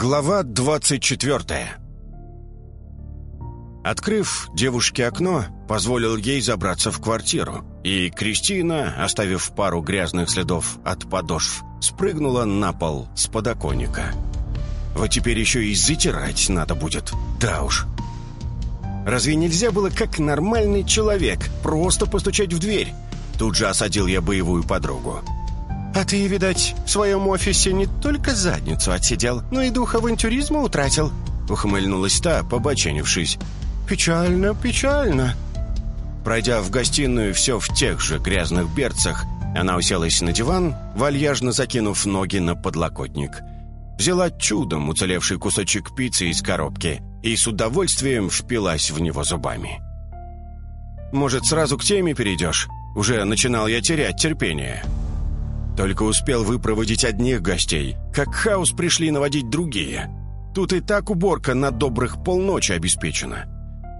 Глава 24 Открыв девушке окно, позволил ей забраться в квартиру, и Кристина, оставив пару грязных следов от подошв, спрыгнула на пол с подоконника. Вот теперь еще и затирать надо будет, да уж. Разве нельзя было как нормальный человек просто постучать в дверь? Тут же осадил я боевую подругу. «А ты, видать, в своем офисе не только задницу отсидел, но и дух авантюризма утратил», — ухмыльнулась та, побоченившись. «Печально, печально». Пройдя в гостиную все в тех же грязных берцах, она уселась на диван, вальяжно закинув ноги на подлокотник. Взяла чудом уцелевший кусочек пиццы из коробки и с удовольствием впилась в него зубами. «Может, сразу к теме перейдешь? Уже начинал я терять терпение». Только успел выпроводить одних гостей, как хаос пришли наводить другие. Тут и так уборка на добрых полночи обеспечена.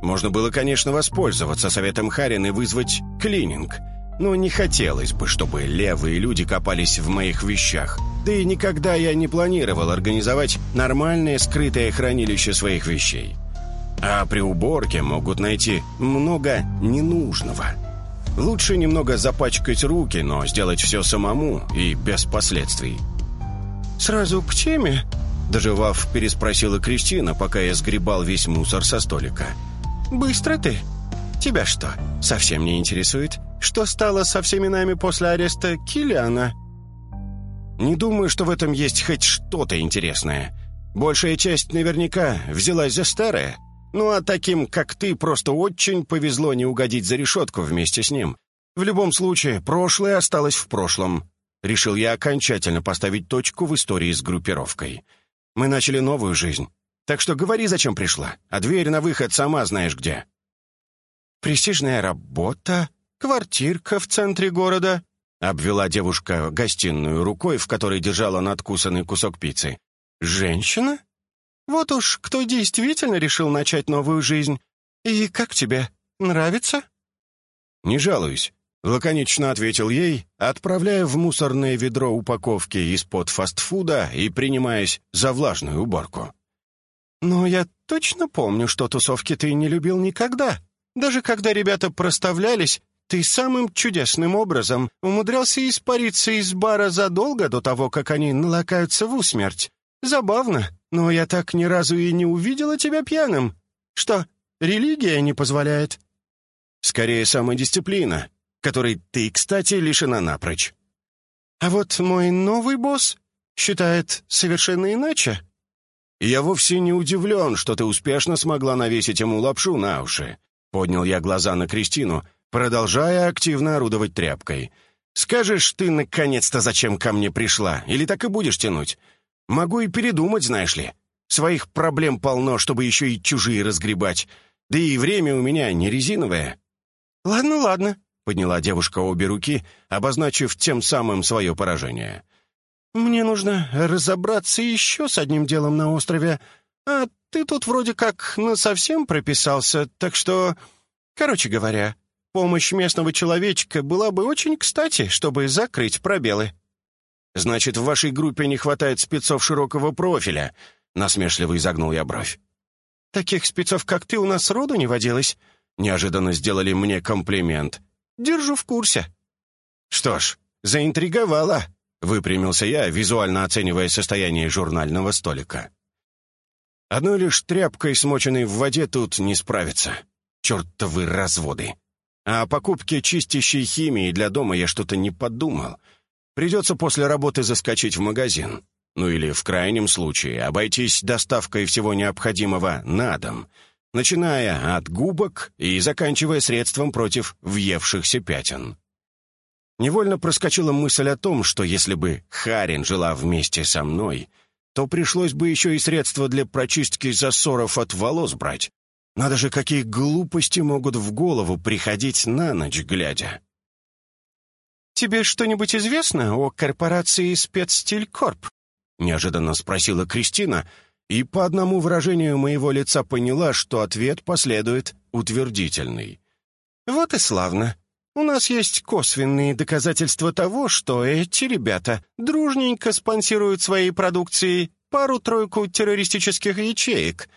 Можно было, конечно, воспользоваться советом Харин и вызвать клининг, но не хотелось бы, чтобы левые люди копались в моих вещах. Да и никогда я не планировал организовать нормальное скрытое хранилище своих вещей. А при уборке могут найти много ненужного – Лучше немного запачкать руки, но сделать все самому и без последствий. «Сразу к теме?» Доживав, переспросила Кристина, пока я сгребал весь мусор со столика. «Быстро ты? Тебя что, совсем не интересует? Что стало со всеми нами после ареста Киллиана?» «Не думаю, что в этом есть хоть что-то интересное. Большая часть наверняка взялась за старое». Ну а таким, как ты, просто очень повезло не угодить за решетку вместе с ним. В любом случае, прошлое осталось в прошлом. Решил я окончательно поставить точку в истории с группировкой. Мы начали новую жизнь. Так что говори, зачем пришла, а дверь на выход сама знаешь где. «Престижная работа, квартирка в центре города», — обвела девушка гостиную рукой, в которой держала надкусанный кусок пиццы. «Женщина? Вот уж кто действительно решил начать новую жизнь. И как тебе? Нравится?» «Не жалуюсь», — лаконично ответил ей, отправляя в мусорное ведро упаковки из-под фастфуда и принимаясь за влажную уборку. «Но я точно помню, что тусовки ты не любил никогда. Даже когда ребята проставлялись, ты самым чудесным образом умудрялся испариться из бара задолго до того, как они налакаются в усмерть. Забавно, но я так ни разу и не увидела тебя пьяным. Что, религия не позволяет?» «Скорее самодисциплина, которой ты, кстати, лишена напрочь». «А вот мой новый босс считает совершенно иначе». «Я вовсе не удивлен, что ты успешно смогла навесить ему лапшу на уши». Поднял я глаза на Кристину, продолжая активно орудовать тряпкой. «Скажешь ты, наконец-то, зачем ко мне пришла, или так и будешь тянуть? Могу и передумать, знаешь ли. Своих проблем полно, чтобы еще и чужие разгребать. Да и время у меня не резиновое». «Ладно, ладно», — подняла девушка обе руки, обозначив тем самым свое поражение. «Мне нужно разобраться еще с одним делом на острове, а ты тут вроде как насовсем прописался, так что... Короче говоря, помощь местного человечка была бы очень кстати, чтобы закрыть пробелы». «Значит, в вашей группе не хватает спецов широкого профиля», — насмешливо изогнул я бровь. «Таких спецов, как ты, у нас роду не водилось». Неожиданно сделали мне комплимент. «Держу в курсе». «Что ж, заинтриговала», — выпрямился я, визуально оценивая состояние журнального столика. «Одной лишь тряпкой, смоченной в воде, тут не справится. Чертовы разводы. А о покупке чистящей химии для дома я что-то не подумал». Придется после работы заскочить в магазин. Ну или, в крайнем случае, обойтись доставкой всего необходимого на дом, начиная от губок и заканчивая средством против въевшихся пятен. Невольно проскочила мысль о том, что если бы Харин жила вместе со мной, то пришлось бы еще и средства для прочистки засоров от волос брать. Надо же, какие глупости могут в голову приходить на ночь глядя. «Тебе что-нибудь известно о корпорации «Спецстилькорп»?» — неожиданно спросила Кристина, и по одному выражению моего лица поняла, что ответ последует утвердительный. «Вот и славно. У нас есть косвенные доказательства того, что эти ребята дружненько спонсируют своей продукцией пару-тройку террористических ячеек.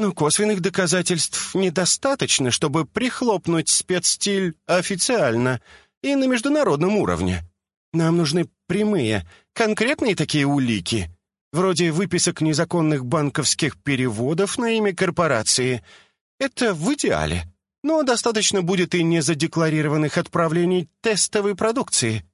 Но косвенных доказательств недостаточно, чтобы прихлопнуть спецстиль официально и на международном уровне. Нам нужны прямые, конкретные такие улики, вроде выписок незаконных банковских переводов на имя корпорации. Это в идеале. Но достаточно будет и незадекларированных отправлений тестовой продукции.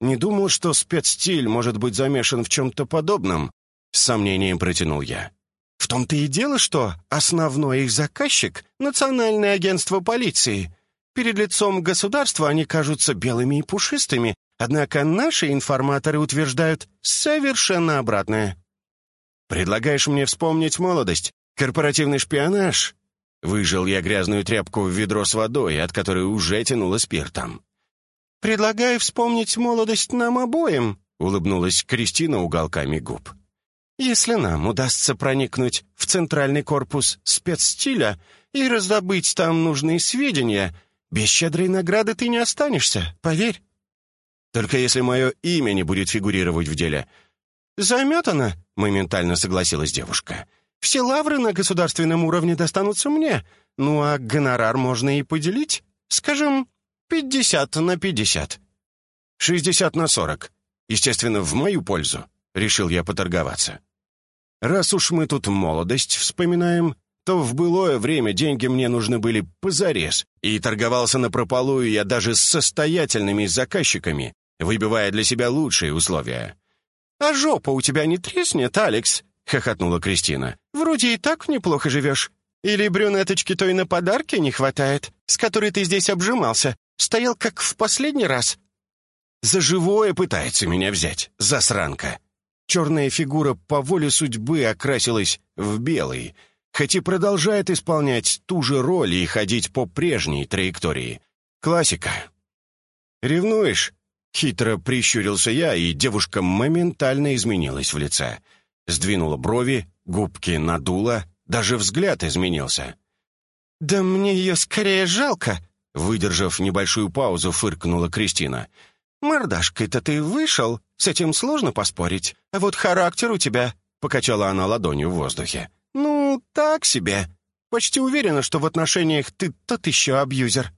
Не думал, что спецстиль может быть замешан в чем-то подобном, с сомнением протянул я. В том-то и дело, что основной их заказчик — Национальное агентство полиции. Перед лицом государства они кажутся белыми и пушистыми, однако наши информаторы утверждают совершенно обратное. «Предлагаешь мне вспомнить молодость? Корпоративный шпионаж?» Выжил я грязную тряпку в ведро с водой, от которой уже тянуло спиртом. «Предлагаю вспомнить молодость нам обоим», — улыбнулась Кристина уголками губ. «Если нам удастся проникнуть в центральный корпус спецстиля и раздобыть там нужные сведения, без щедрой награды ты не останешься, поверь». «Только если мое имя не будет фигурировать в деле». «Заметано», — моментально согласилась девушка. «Все лавры на государственном уровне достанутся мне, ну а гонорар можно и поделить. Скажем, пятьдесят на пятьдесят». «Шестьдесят на сорок. Естественно, в мою пользу», — решил я поторговаться. «Раз уж мы тут молодость вспоминаем, то в былое время деньги мне нужны были позарез, и торговался на напропалую я даже с состоятельными заказчиками, выбивая для себя лучшие условия. «А жопа у тебя не треснет, Алекс?» — хохотнула Кристина. «Вроде и так неплохо живешь. Или брюнеточки той на подарки не хватает, с которой ты здесь обжимался, стоял как в последний раз?» «За живое пытается меня взять, засранка!» Черная фигура по воле судьбы окрасилась в белый — хоть и продолжает исполнять ту же роль и ходить по прежней траектории. Классика. «Ревнуешь?» — хитро прищурился я, и девушка моментально изменилась в лице. Сдвинула брови, губки надула, даже взгляд изменился. «Да мне ее скорее жалко», — выдержав небольшую паузу, фыркнула Кристина. «Мордашкой-то ты вышел, с этим сложно поспорить. А вот характер у тебя...» — покачала она ладонью в воздухе. «Ну, так себе. Почти уверена, что в отношениях ты тот еще абьюзер».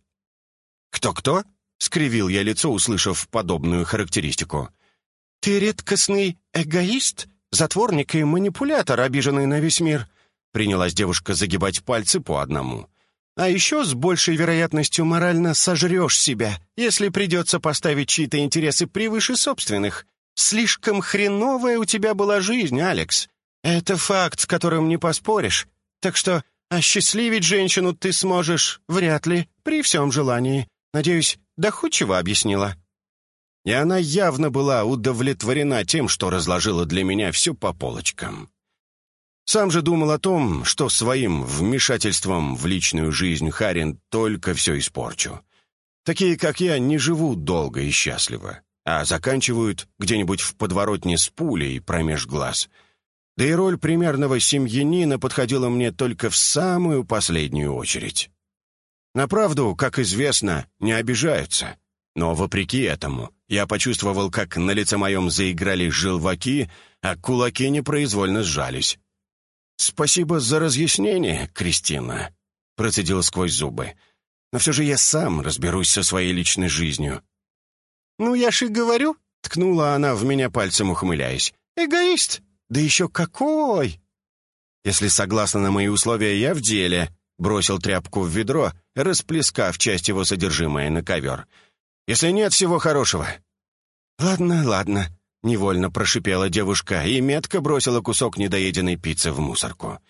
«Кто-кто?» — скривил я лицо, услышав подобную характеристику. «Ты редкостный эгоист, затворник и манипулятор, обиженный на весь мир», — принялась девушка загибать пальцы по одному. «А еще с большей вероятностью морально сожрешь себя, если придется поставить чьи-то интересы превыше собственных. Слишком хреновая у тебя была жизнь, Алекс. Это факт, с которым не поспоришь. Так что осчастливить женщину ты сможешь вряд ли, при всем желании. Надеюсь, доходчиво объяснила». И она явно была удовлетворена тем, что разложила для меня все по полочкам. Сам же думал о том, что своим вмешательством в личную жизнь Харин только все испорчу. Такие, как я, не живут долго и счастливо, а заканчивают где-нибудь в подворотне с пулей промеж глаз — да и роль примерного семьянина подходила мне только в самую последнюю очередь. На правду, как известно, не обижаются. Но вопреки этому, я почувствовал, как на лице моем заиграли желваки, а кулаки непроизвольно сжались. «Спасибо за разъяснение, Кристина», — процедил сквозь зубы. «Но все же я сам разберусь со своей личной жизнью». «Ну, я ж и говорю», — ткнула она в меня пальцем, ухмыляясь. «Эгоист!» Да еще какой! Если согласна на мои условия, я в деле. Бросил тряпку в ведро, расплескав часть его содержимое на ковер. Если нет, всего хорошего. Ладно, ладно. Невольно прошипела девушка и метко бросила кусок недоеденной пиццы в мусорку.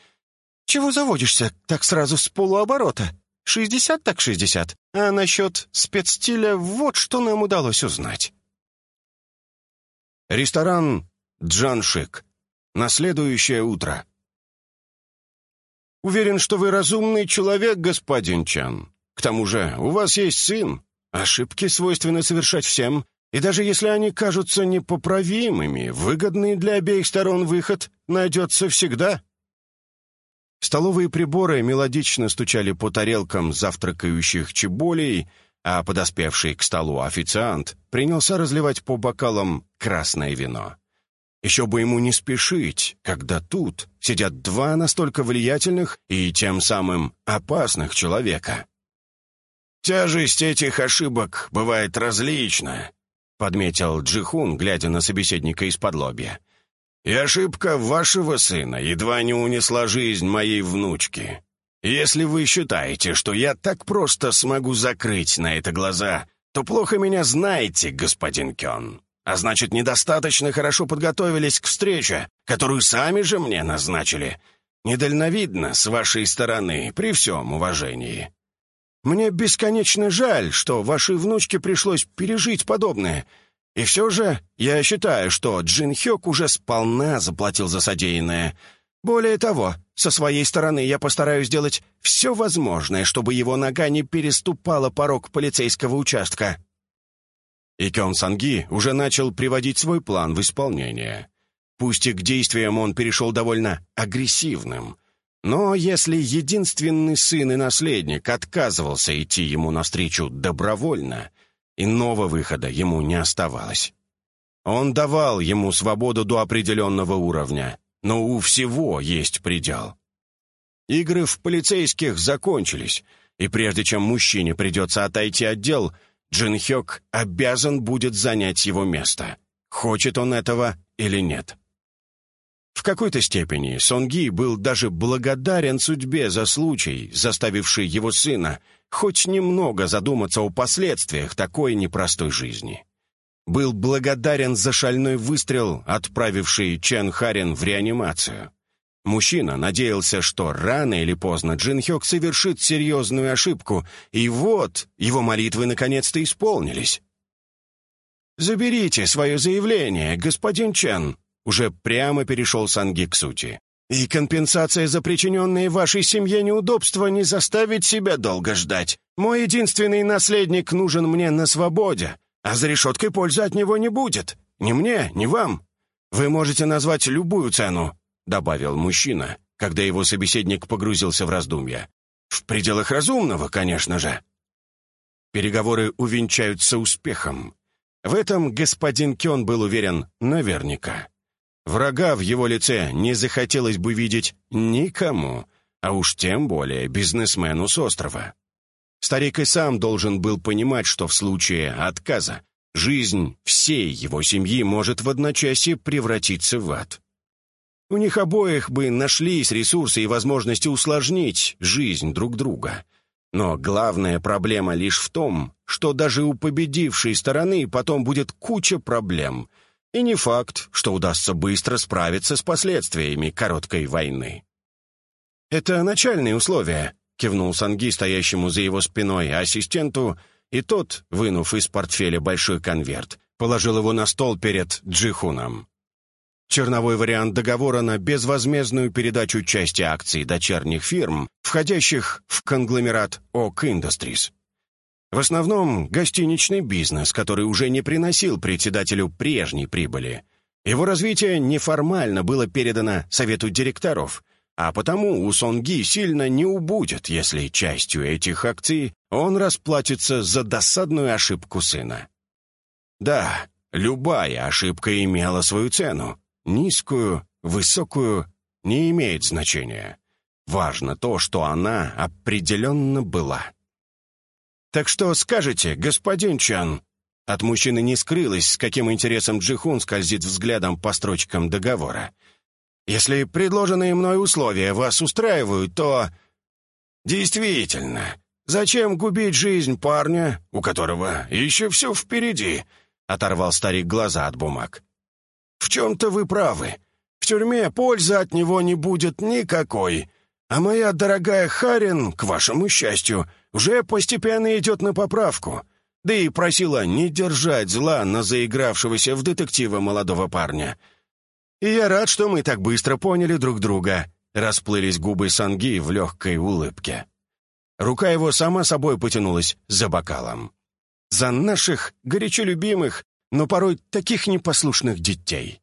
«Чего заводишься так сразу с полуоборота? Шестьдесят так шестьдесят. А насчет спецстиля вот что нам удалось узнать». Ресторан «Джан Шик» на следующее утро. «Уверен, что вы разумный человек, господин Чан. К тому же у вас есть сын. Ошибки свойственно совершать всем, и даже если они кажутся непоправимыми, выгодный для обеих сторон выход найдется всегда». Столовые приборы мелодично стучали по тарелкам завтракающих чеболей, а подоспевший к столу официант принялся разливать по бокалам красное вино. Еще бы ему не спешить, когда тут сидят два настолько влиятельных и тем самым опасных человека. «Тяжесть этих ошибок бывает различна», — подметил Джихун, глядя на собеседника из-под лобья. «И ошибка вашего сына едва не унесла жизнь моей внучки. Если вы считаете, что я так просто смогу закрыть на это глаза, то плохо меня знаете, господин Кён. А значит, недостаточно хорошо подготовились к встрече, которую сами же мне назначили. Недальновидно с вашей стороны, при всем уважении. Мне бесконечно жаль, что вашей внучке пришлось пережить подобное. И все же я считаю, что Джин Хёк уже сполна заплатил за содеянное. Более того, со своей стороны я постараюсь сделать все возможное, чтобы его нога не переступала порог полицейского участка. И Кён Санги уже начал приводить свой план в исполнение. Пусть и к действиям он перешел довольно агрессивным, но если единственный сын и наследник отказывался идти ему навстречу добровольно, иного выхода ему не оставалось. Он давал ему свободу до определенного уровня, но у всего есть предел. Игры в полицейских закончились, и прежде чем мужчине придется отойти от дел — Джин Хёк обязан будет занять его место, хочет он этого или нет. В какой-то степени Сонги был даже благодарен судьбе за случай, заставивший его сына хоть немного задуматься о последствиях такой непростой жизни. Был благодарен за шальной выстрел, отправивший Чен Харин в реанимацию. Мужчина надеялся, что рано или поздно Джин Хёк совершит серьезную ошибку, и вот его молитвы наконец-то исполнились. «Заберите свое заявление, господин Чен», — уже прямо перешел Санги к сути. «И компенсация за причиненные вашей семье неудобства не заставит себя долго ждать. Мой единственный наследник нужен мне на свободе, а за решеткой пользы от него не будет. Ни мне, ни вам. Вы можете назвать любую цену, добавил мужчина, когда его собеседник погрузился в раздумья. «В пределах разумного, конечно же». Переговоры увенчаются успехом. В этом господин Кён был уверен наверняка. Врага в его лице не захотелось бы видеть никому, а уж тем более бизнесмену с острова. Старик и сам должен был понимать, что в случае отказа жизнь всей его семьи может в одночасье превратиться в ад. У них обоих бы нашлись ресурсы и возможности усложнить жизнь друг друга. Но главная проблема лишь в том, что даже у победившей стороны потом будет куча проблем. И не факт, что удастся быстро справиться с последствиями короткой войны. «Это начальные условия», — кивнул Санги, стоящему за его спиной, ассистенту, и тот, вынув из портфеля большой конверт, положил его на стол перед Джихуном. Черновой вариант договора на безвозмездную передачу части акций дочерних фирм, входящих в конгломерат ОК Industries. В основном гостиничный бизнес, который уже не приносил председателю прежней прибыли. Его развитие неформально было передано совету директоров, а потому у Сонги сильно не убудет, если частью этих акций он расплатится за досадную ошибку сына. Да, любая ошибка имела свою цену, Низкую, высокую не имеет значения. Важно то, что она определенно была. «Так что скажете, господин Чан?» От мужчины не скрылось, с каким интересом Джихун скользит взглядом по строчкам договора. «Если предложенные мной условия вас устраивают, то...» «Действительно, зачем губить жизнь парня, у которого еще все впереди?» — оторвал старик глаза от бумаг. В чем-то вы правы. В тюрьме пользы от него не будет никакой. А моя дорогая Харин, к вашему счастью, уже постепенно идет на поправку. Да и просила не держать зла на заигравшегося в детектива молодого парня. И я рад, что мы так быстро поняли друг друга. Расплылись губы Санги в легкой улыбке. Рука его сама собой потянулась за бокалом. «За наших горячо любимых но порой таких непослушных детей.